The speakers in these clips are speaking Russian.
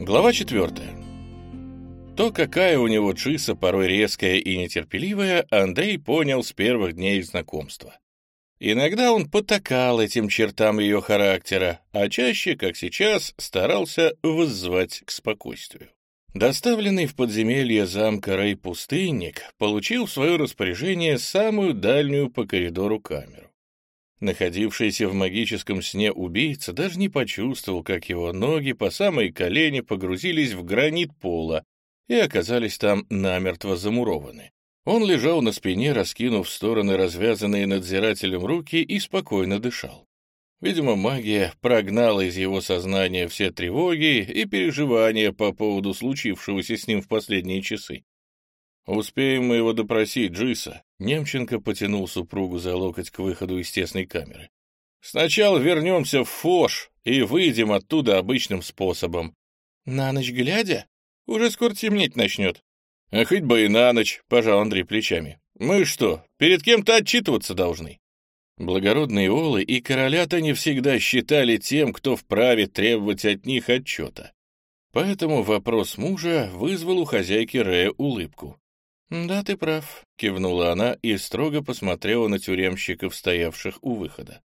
Глава четвертая. То, какая у него чиса порой резкая и нетерпеливая, Андрей понял с первых дней знакомства. Иногда он потакал этим чертам ее характера, а чаще, как сейчас, старался воззвать к спокойствию. Доставленный в подземелье замка Рэй-пустынник получил в свое распоряжение самую дальнюю по коридору камеру. Находившийся в магическом сне убийца даже не почувствовал, как его ноги по самые колени погрузились в гранит пола и оказались там намертво замурованы. Он лежал на спине, раскинув в стороны развязанные надзирателем руки и спокойно дышал. Видимо, магия прогнала из его сознания все тревоги и переживания по поводу случившегося с ним в последние часы. «Успеем мы его допросить, Джиса». Немченко потянул супругу за локоть к выходу из тесной камеры. «Сначала вернемся в Фош и выйдем оттуда обычным способом». «На ночь глядя? Уже скоро темнеть начнет». «А хоть бы и на ночь», — пожал Андрей плечами. «Мы что, перед кем-то отчитываться должны?» Благородные олы и короля-то не всегда считали тем, кто вправе требовать от них отчета. Поэтому вопрос мужа вызвал у хозяйки Рея улыбку. «Да, ты прав», — кивнула она и строго посмотрела на тюремщиков, стоявших у выхода.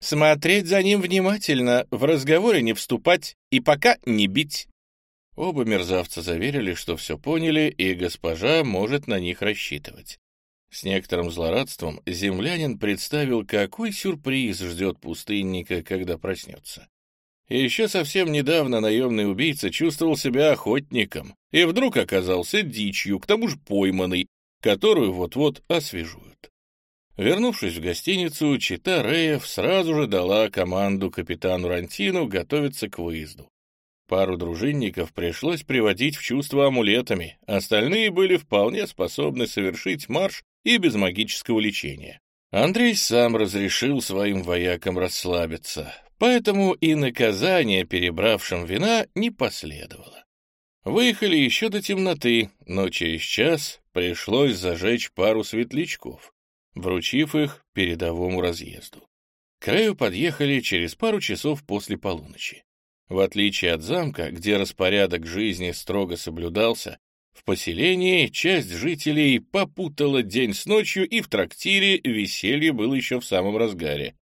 «Смотреть за ним внимательно, в разговоре не вступать и пока не бить». Оба мерзавца заверили, что все поняли, и госпожа может на них рассчитывать. С некоторым злорадством землянин представил, какой сюрприз ждет пустынника, когда проснется. Еще совсем недавно наемный убийца чувствовал себя охотником и вдруг оказался дичью, к тому же пойманной, которую вот-вот освежуют. Вернувшись в гостиницу, чита Реев сразу же дала команду капитану Рантину готовиться к выезду. Пару дружинников пришлось приводить в чувство амулетами, остальные были вполне способны совершить марш и без магического лечения. Андрей сам разрешил своим воякам расслабиться поэтому и наказание перебравшим вина не последовало. Выехали еще до темноты, но через час пришлось зажечь пару светлячков, вручив их передовому разъезду. К краю подъехали через пару часов после полуночи. В отличие от замка, где распорядок жизни строго соблюдался, в поселении часть жителей попутала день с ночью, и в трактире веселье было еще в самом разгаре.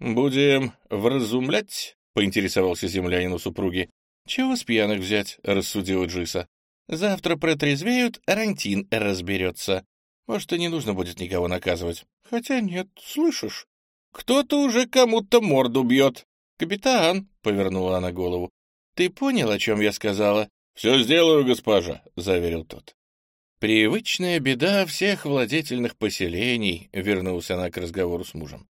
«Будем вразумлять?» — поинтересовался землянин у супруги. «Чего с пьяных взять?» — рассудила Джиса. «Завтра протрезвеют, Рантин разберется. Может, и не нужно будет никого наказывать. Хотя нет, слышишь? Кто-то уже кому-то морду бьет. Капитан!» — повернула она голову. «Ты понял, о чем я сказала?» «Все сделаю, госпожа», — заверил тот. «Привычная беда всех владетельных поселений», — вернулся она к разговору с мужем.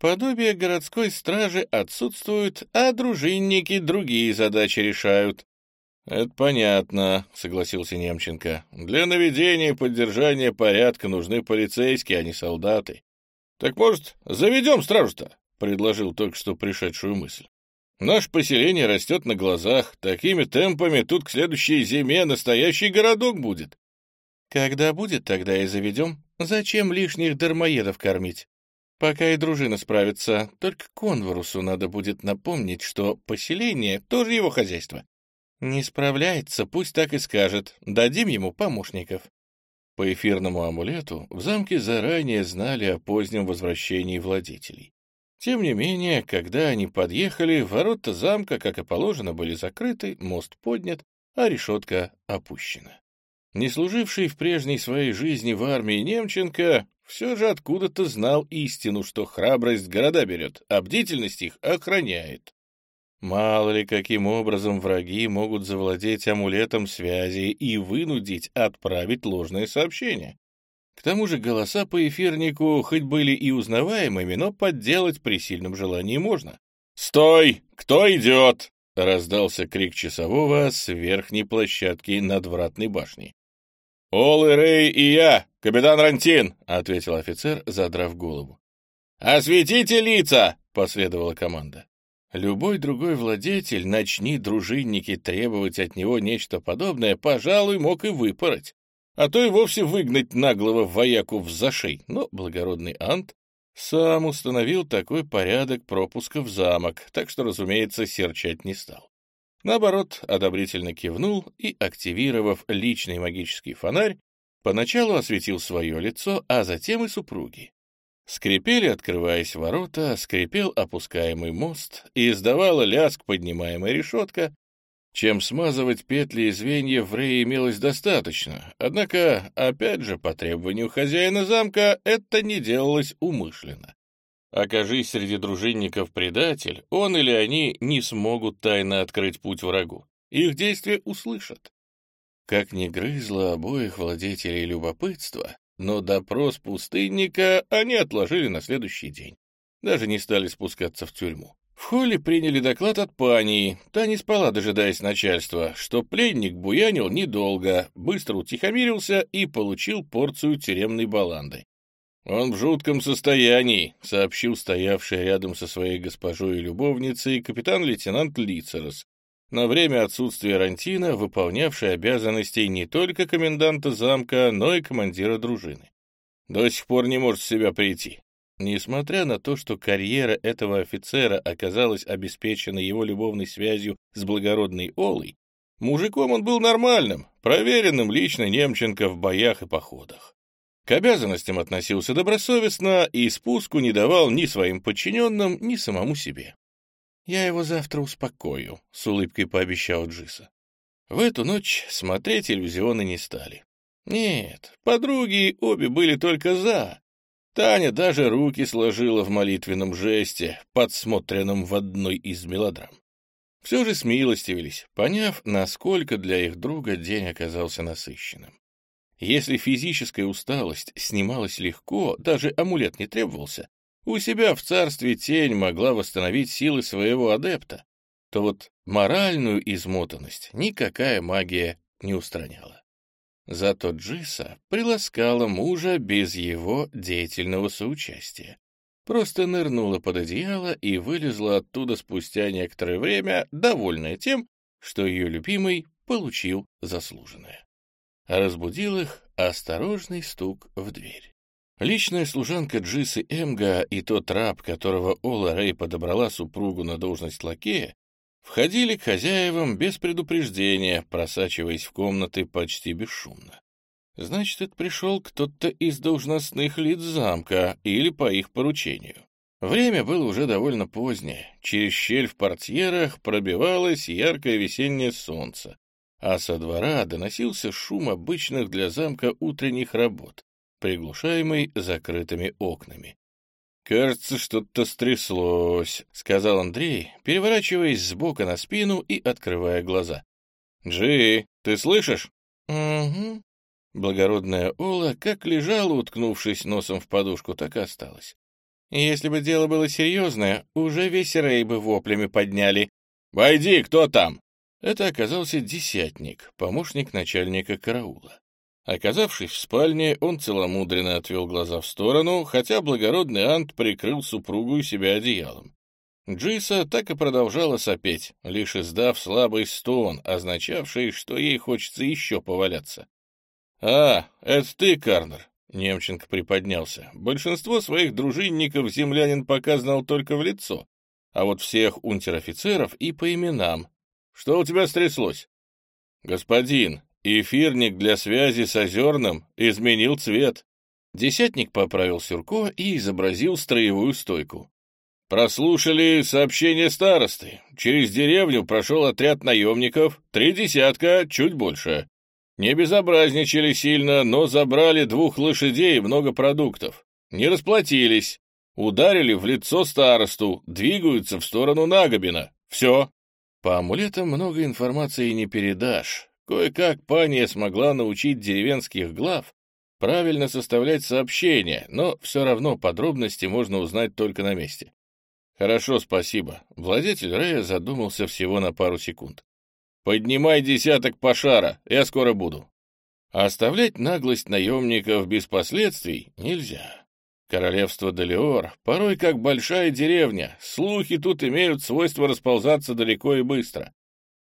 Подобие городской стражи отсутствует, а дружинники другие задачи решают. «Это понятно», — согласился Немченко. «Для наведения и поддержания порядка нужны полицейские, а не солдаты». «Так, может, заведем стражу-то?» — предложил только что пришедшую мысль. «Наше поселение растет на глазах. Такими темпами тут к следующей зиме настоящий городок будет». «Когда будет, тогда и заведем. Зачем лишних дармоедов кормить?» Пока и дружина справится, только Конворусу надо будет напомнить, что поселение тоже его хозяйство. Не справляется, пусть так и скажет, дадим ему помощников. По эфирному амулету в замке заранее знали о позднем возвращении владетелей. Тем не менее, когда они подъехали, ворота замка, как и положено, были закрыты, мост поднят, а решетка опущена. Не служивший в прежней своей жизни в армии Немченко все же откуда-то знал истину, что храбрость города берет, а бдительность их охраняет. Мало ли, каким образом враги могут завладеть амулетом связи и вынудить отправить ложное сообщение. К тому же голоса по эфирнику хоть были и узнаваемыми, но подделать при сильном желании можно. «Стой! Кто идет?» — раздался крик часового с верхней площадки надвратной башни. «Олы Рэй и я, капитан Рантин», — ответил офицер, задрав голову. «Осветите лица!» — последовала команда. Любой другой владетель, начни дружинники требовать от него нечто подобное, пожалуй, мог и выпороть, а то и вовсе выгнать наглого вояку в зашей, но благородный Ант сам установил такой порядок пропуска в замок, так что, разумеется, серчать не стал. Наоборот, одобрительно кивнул и, активировав личный магический фонарь, поначалу осветил свое лицо, а затем и супруги. Скрипели, открываясь ворота, скрипел опускаемый мост и издавала лязг поднимаемая решетка, чем смазывать петли и звенья в Рее имелось достаточно, однако, опять же, по требованию хозяина замка, это не делалось умышленно. Окажись среди дружинников предатель, он или они не смогут тайно открыть путь врагу. Их действия услышат. Как ни грызло обоих владетелей любопытства, но допрос пустынника они отложили на следующий день. Даже не стали спускаться в тюрьму. В холле приняли доклад от пании. Та не спала, дожидаясь начальства, что пленник буянил недолго, быстро утихомирился и получил порцию тюремной баланды. «Он в жутком состоянии», — сообщил стоявший рядом со своей госпожой и любовницей капитан-лейтенант Лицерос, на время отсутствия Рантина, выполнявший обязанностей не только коменданта замка, но и командира дружины. До сих пор не может в себя прийти. Несмотря на то, что карьера этого офицера оказалась обеспечена его любовной связью с благородной Олой, мужиком он был нормальным, проверенным лично Немченко в боях и походах. К обязанностям относился добросовестно и спуску не давал ни своим подчиненным, ни самому себе. «Я его завтра успокою», — с улыбкой пообещал Джиса. В эту ночь смотреть иллюзионы не стали. Нет, подруги обе были только «за», Таня даже руки сложила в молитвенном жесте, подсмотренном в одной из мелодрам. Все же смилостивились, поняв, насколько для их друга день оказался насыщенным. Если физическая усталость снималась легко, даже амулет не требовался, у себя в царстве тень могла восстановить силы своего адепта, то вот моральную измотанность никакая магия не устраняла. Зато Джиса приласкала мужа без его деятельного соучастия. Просто нырнула под одеяло и вылезла оттуда спустя некоторое время, довольная тем, что ее любимый получил заслуженное. Разбудил их осторожный стук в дверь. Личная служанка Джисы Эмга и тот раб, которого Ола Рэй подобрала супругу на должность лакея, входили к хозяевам без предупреждения, просачиваясь в комнаты почти бесшумно. Значит, это пришел кто-то из должностных лиц замка или по их поручению. Время было уже довольно позднее. Через щель в портьерах пробивалось яркое весеннее солнце, а со двора доносился шум обычных для замка утренних работ, приглушаемый закрытыми окнами. «Кажется, что-то стряслось», — сказал Андрей, переворачиваясь с бока на спину и открывая глаза. «Джи, ты слышишь?» «Угу». Благородная Ола как лежала, уткнувшись носом в подушку, так и осталась. «Если бы дело было серьезное, уже весь рей бы воплями подняли». «Войди, кто там?» Это оказался десятник, помощник начальника караула. Оказавшись в спальне, он целомудренно отвел глаза в сторону, хотя благородный Ант прикрыл супругу и себя одеялом. Джиса так и продолжала сопеть, лишь издав слабый стон, означавший, что ей хочется еще поваляться. «А, это ты, Карнер?» — Немченко приподнялся. Большинство своих дружинников землянин пока знал только в лицо, а вот всех унтер-офицеров и по именам. «Что у тебя стряслось?» «Господин, Эфирник для связи с Озерным изменил цвет. Десятник поправил сюрко и изобразил строевую стойку. Прослушали сообщение старосты. Через деревню прошел отряд наемников, три десятка, чуть больше. Не безобразничали сильно, но забрали двух лошадей и много продуктов. Не расплатились. Ударили в лицо старосту, двигаются в сторону Нагобина. Все. По амулетам много информации не передашь. Кое-как пания смогла научить деревенских глав правильно составлять сообщения, но все равно подробности можно узнать только на месте. Хорошо, спасибо. Владетель Рея задумался всего на пару секунд. Поднимай десяток пошара, я скоро буду. оставлять наглость наемников без последствий нельзя. Королевство Далиор порой как большая деревня, слухи тут имеют свойство расползаться далеко и быстро.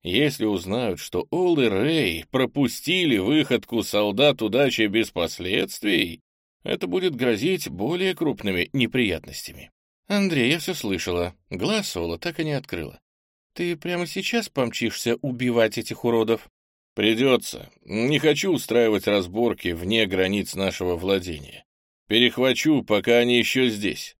Если узнают, что Ол и Рэй пропустили выходку солдат удачи без последствий, это будет грозить более крупными неприятностями. Андрей, я все слышала. Глаз Ола так и не открыла. Ты прямо сейчас помчишься убивать этих уродов? Придется. Не хочу устраивать разборки вне границ нашего владения. Перехвачу, пока они еще здесь.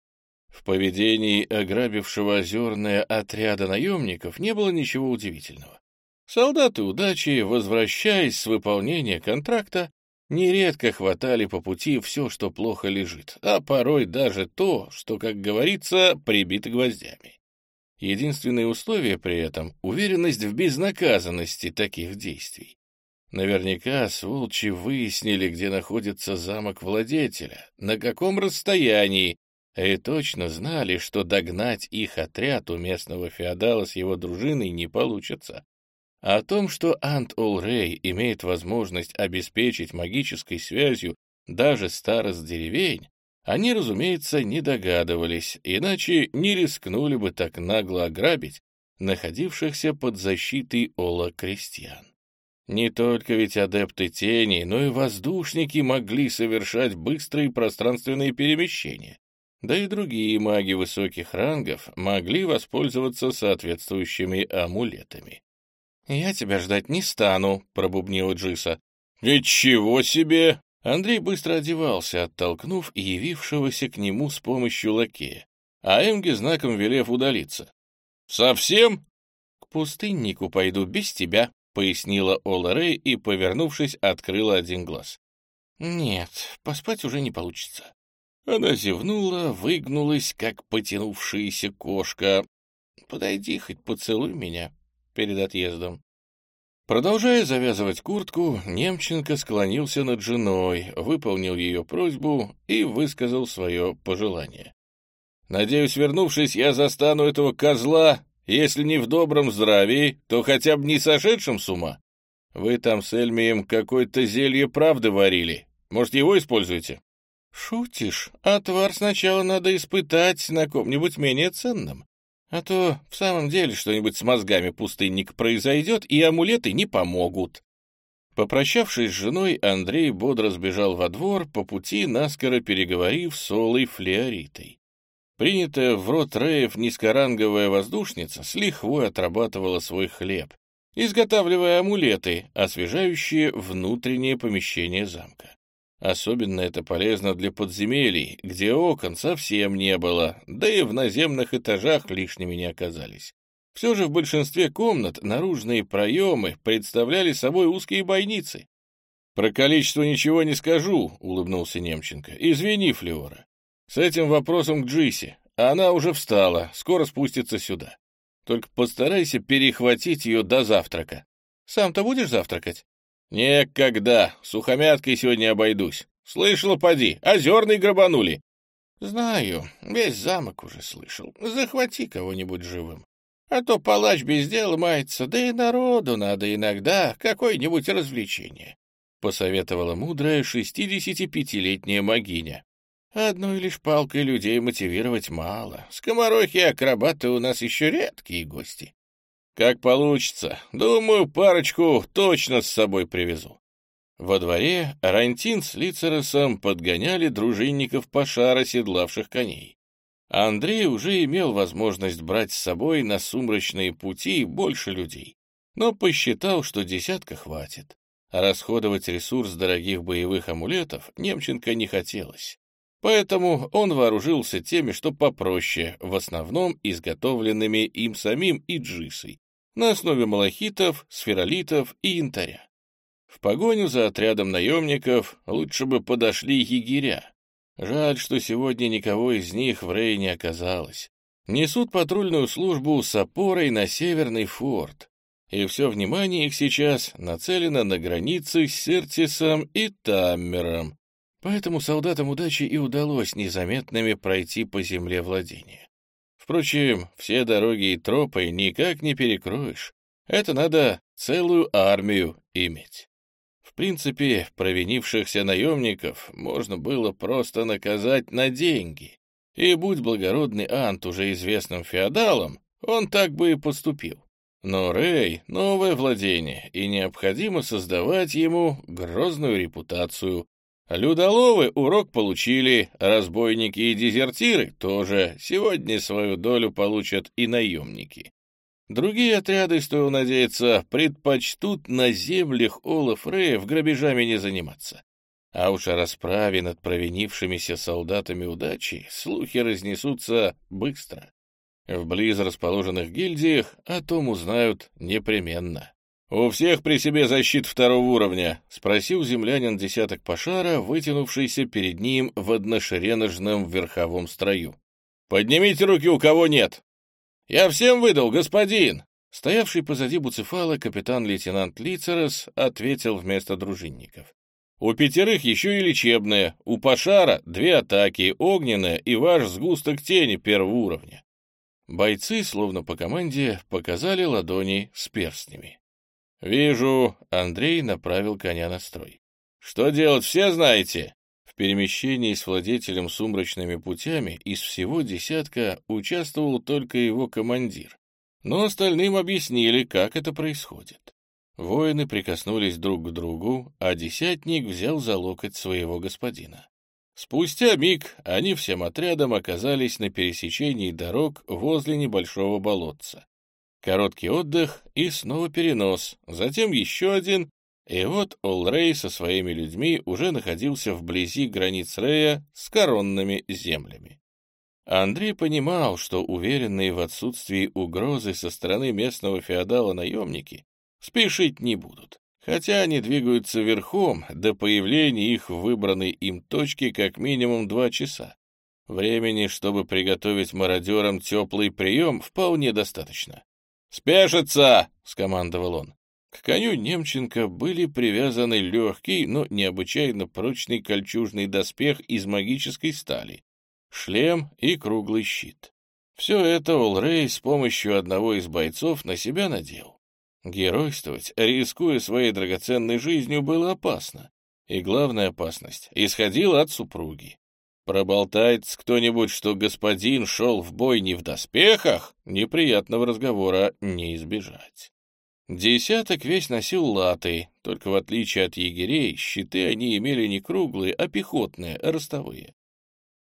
В поведении ограбившего озерное отряда наемников не было ничего удивительного. Солдаты удачи, возвращаясь с выполнения контракта, нередко хватали по пути все, что плохо лежит, а порой даже то, что, как говорится, прибито гвоздями. Единственное условие при этом — уверенность в безнаказанности таких действий. Наверняка сволчи выяснили, где находится замок владетеля, на каком расстоянии, и точно знали, что догнать их отряд у местного феодала с его дружиной не получится. О том, что Ант-Ол-Рей имеет возможность обеспечить магической связью даже старост деревень, они, разумеется, не догадывались, иначе не рискнули бы так нагло ограбить находившихся под защитой Ола крестьян. Не только ведь адепты тени, но и воздушники могли совершать быстрые пространственные перемещения. Да и другие маги высоких рангов могли воспользоваться соответствующими амулетами. «Я тебя ждать не стану», — пробубнила Джиса. «Ничего себе!» Андрей быстро одевался, оттолкнув явившегося к нему с помощью лакея, а Эмге знаком велев удалиться. «Совсем?» «К пустыннику пойду без тебя», пояснила Ола Рэй и, повернувшись, открыла один глаз. «Нет, поспать уже не получится». Она зевнула, выгнулась, как потянувшаяся кошка. «Подойди, хоть поцелуй меня перед отъездом». Продолжая завязывать куртку, Немченко склонился над женой, выполнил ее просьбу и высказал свое пожелание. «Надеюсь, вернувшись, я застану этого козла если не в добром здравии, то хотя бы не сошедшим с ума. Вы там с Эльмием какое-то зелье правды варили. Может, его используете? Шутишь? Отвар сначала надо испытать на ком-нибудь менее ценном. А то в самом деле что-нибудь с мозгами пустынник произойдет, и амулеты не помогут. Попрощавшись с женой, Андрей бодро сбежал во двор, по пути наскоро переговорив с Олой Флеоритой. Принятая в рот Реев низкоранговая воздушница с лихвой отрабатывала свой хлеб, изготавливая амулеты, освежающие внутреннее помещение замка. Особенно это полезно для подземелий, где окон совсем не было, да и в наземных этажах лишними не оказались. Все же в большинстве комнат наружные проемы представляли собой узкие бойницы. «Про количество ничего не скажу», — улыбнулся Немченко. «Извини, Флеора. С этим вопросом к Джиси. Она уже встала, скоро спустится сюда. Только постарайся перехватить ее до завтрака. Сам-то будешь завтракать? Никогда. Сухомяткой сегодня обойдусь. Слышала, поди, озерный грабанули. Знаю, весь замок уже слышал. Захвати кого-нибудь живым. А то палач без дела мается, да и народу надо иногда какое-нибудь развлечение. Посоветовала мудрая шестидесятипятилетняя могиня. Одной лишь палкой людей мотивировать мало. Скоморохи и акробаты у нас еще редкие гости. Как получится. Думаю, парочку точно с собой привезу. Во дворе Рантин с Лицеросом подгоняли дружинников пошара, седлавших коней. Андрей уже имел возможность брать с собой на сумрачные пути больше людей, но посчитал, что десятка хватит. расходовать ресурс дорогих боевых амулетов Немченко не хотелось. Поэтому он вооружился теми, что попроще, в основном изготовленными им самим и джисой, на основе малахитов, сферолитов и янтаря. В погоню за отрядом наемников лучше бы подошли егеря. Жаль, что сегодня никого из них в Рее не оказалось. Несут патрульную службу с опорой на Северный форт, и все внимание их сейчас нацелено на границы с Сертисом и Таммером, Поэтому солдатам удачи и удалось незаметными пройти по земле владения. Впрочем, все дороги и тропы никак не перекроешь. Это надо целую армию иметь. В принципе, провинившихся наемников можно было просто наказать на деньги. И будь благородный Ант уже известным феодалом, он так бы и поступил. Но Рэй — новое владение, и необходимо создавать ему грозную репутацию, Людоловы урок получили, разбойники и дезертиры тоже. Сегодня свою долю получат и наемники. Другие отряды, стоило надеяться, предпочтут на землях Олаф Реев грабежами не заниматься. А уж о расправе над провинившимися солдатами удачи слухи разнесутся быстро. В близ расположенных гильдиях о том узнают непременно. «У всех при себе защит второго уровня?» — спросил землянин десяток пошара, вытянувшийся перед ним в одношереножном верховом строю. «Поднимите руки, у кого нет!» «Я всем выдал, господин!» Стоявший позади Буцефала капитан-лейтенант Лицерес ответил вместо дружинников. «У пятерых еще и лечебная, у Пашара две атаки, огненная и ваш сгусток тени первого уровня». Бойцы, словно по команде, показали ладони с перстнями. «Вижу», — Андрей направил коня на строй. «Что делать, все знаете?» В перемещении с владетелем сумрачными путями из всего десятка участвовал только его командир. Но остальным объяснили, как это происходит. Воины прикоснулись друг к другу, а десятник взял за локоть своего господина. Спустя миг они всем отрядом оказались на пересечении дорог возле небольшого болотца. Короткий отдых и снова перенос, затем еще один, и вот Олрей со своими людьми уже находился вблизи границ Рея с коронными землями. Андрей понимал, что уверенные в отсутствии угрозы со стороны местного феодала наемники спешить не будут, хотя они двигаются верхом до появления их в выбранной им точке как минимум два часа. Времени, чтобы приготовить мародерам теплый прием, вполне достаточно. «Спешится!» — скомандовал он. К коню Немченко были привязаны легкий, но необычайно прочный кольчужный доспех из магической стали, шлем и круглый щит. Все это Олрей с помощью одного из бойцов на себя надел. Геройствовать, рискуя своей драгоценной жизнью, было опасно. И главная опасность исходила от супруги. Проболтает кто-нибудь, что господин шел в бой не в доспехах, неприятного разговора не избежать. Десяток весь носил латы, только в отличие от егерей, щиты они имели не круглые, а пехотные, а ростовые.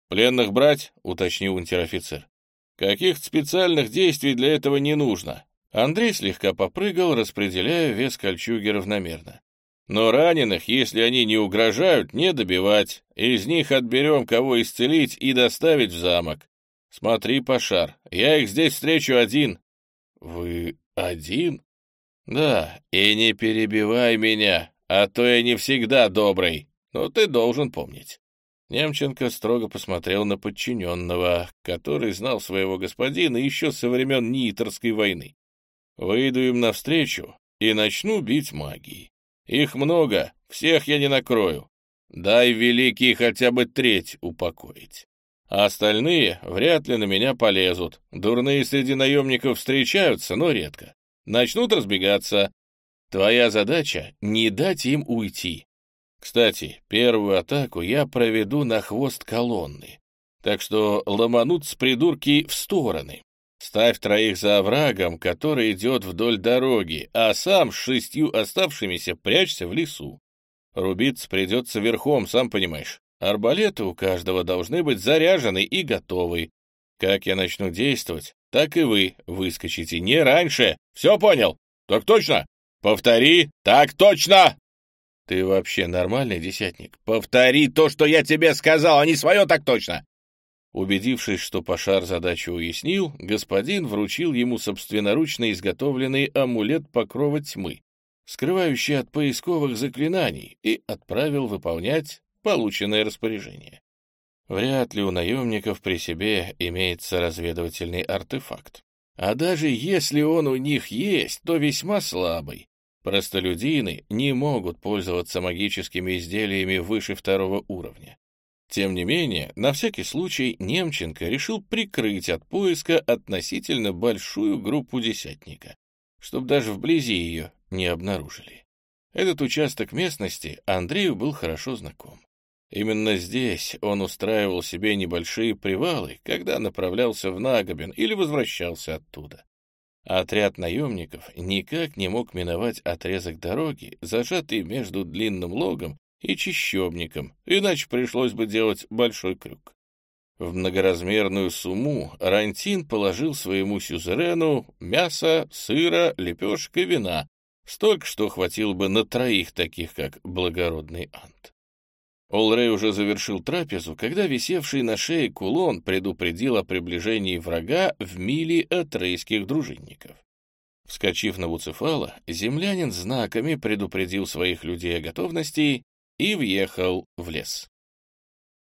«Пленных брать?» — уточнил унтер-офицер. «Каких-то специальных действий для этого не нужно». Андрей слегка попрыгал, распределяя вес кольчуги равномерно. Но раненых, если они не угрожают, не добивать. Из них отберем, кого исцелить и доставить в замок. Смотри, Пашар, я их здесь встречу один. Вы один? Да, и не перебивай меня, а то я не всегда добрый. Но ты должен помнить. Немченко строго посмотрел на подчиненного, который знал своего господина еще со времен Нитерской войны. Выйду им навстречу и начну бить магией. Их много, всех я не накрою. Дай, великий, хотя бы треть упокоить. А остальные вряд ли на меня полезут. Дурные среди наемников встречаются, но редко. Начнут разбегаться. Твоя задача — не дать им уйти. Кстати, первую атаку я проведу на хвост колонны. Так что ломанут придурки в стороны. Ставь троих за оврагом, который идет вдоль дороги, а сам с шестью оставшимися прячься в лесу. Рубиться придется верхом, сам понимаешь. Арбалеты у каждого должны быть заряжены и готовы. Как я начну действовать, так и вы выскочите не раньше. Все понял? Так точно? Повтори, так точно! Ты вообще нормальный десятник? Повтори то, что я тебе сказал, а не свое так точно! Убедившись, что Пашар задачу уяснил, господин вручил ему собственноручно изготовленный амулет покрова тьмы, скрывающий от поисковых заклинаний, и отправил выполнять полученное распоряжение. Вряд ли у наемников при себе имеется разведывательный артефакт. А даже если он у них есть, то весьма слабый. Простолюдины не могут пользоваться магическими изделиями выше второго уровня. Тем не менее, на всякий случай Немченко решил прикрыть от поиска относительно большую группу десятника, чтобы даже вблизи ее не обнаружили. Этот участок местности Андрею был хорошо знаком. Именно здесь он устраивал себе небольшие привалы, когда направлялся в Нагобин или возвращался оттуда. Отряд наемников никак не мог миновать отрезок дороги, зажатый между длинным логом и чищобником, иначе пришлось бы делать большой крюк. В многоразмерную сумму Рантин положил своему сюзерену мясо, сыра, лепешек и вина, столько, что хватило бы на троих таких, как благородный Ант. Олрей уже завершил трапезу, когда висевший на шее кулон предупредил о приближении врага в миле от рейских дружинников. Вскочив на Вуцефала, землянин знаками предупредил своих людей о готовности и въехал в лес.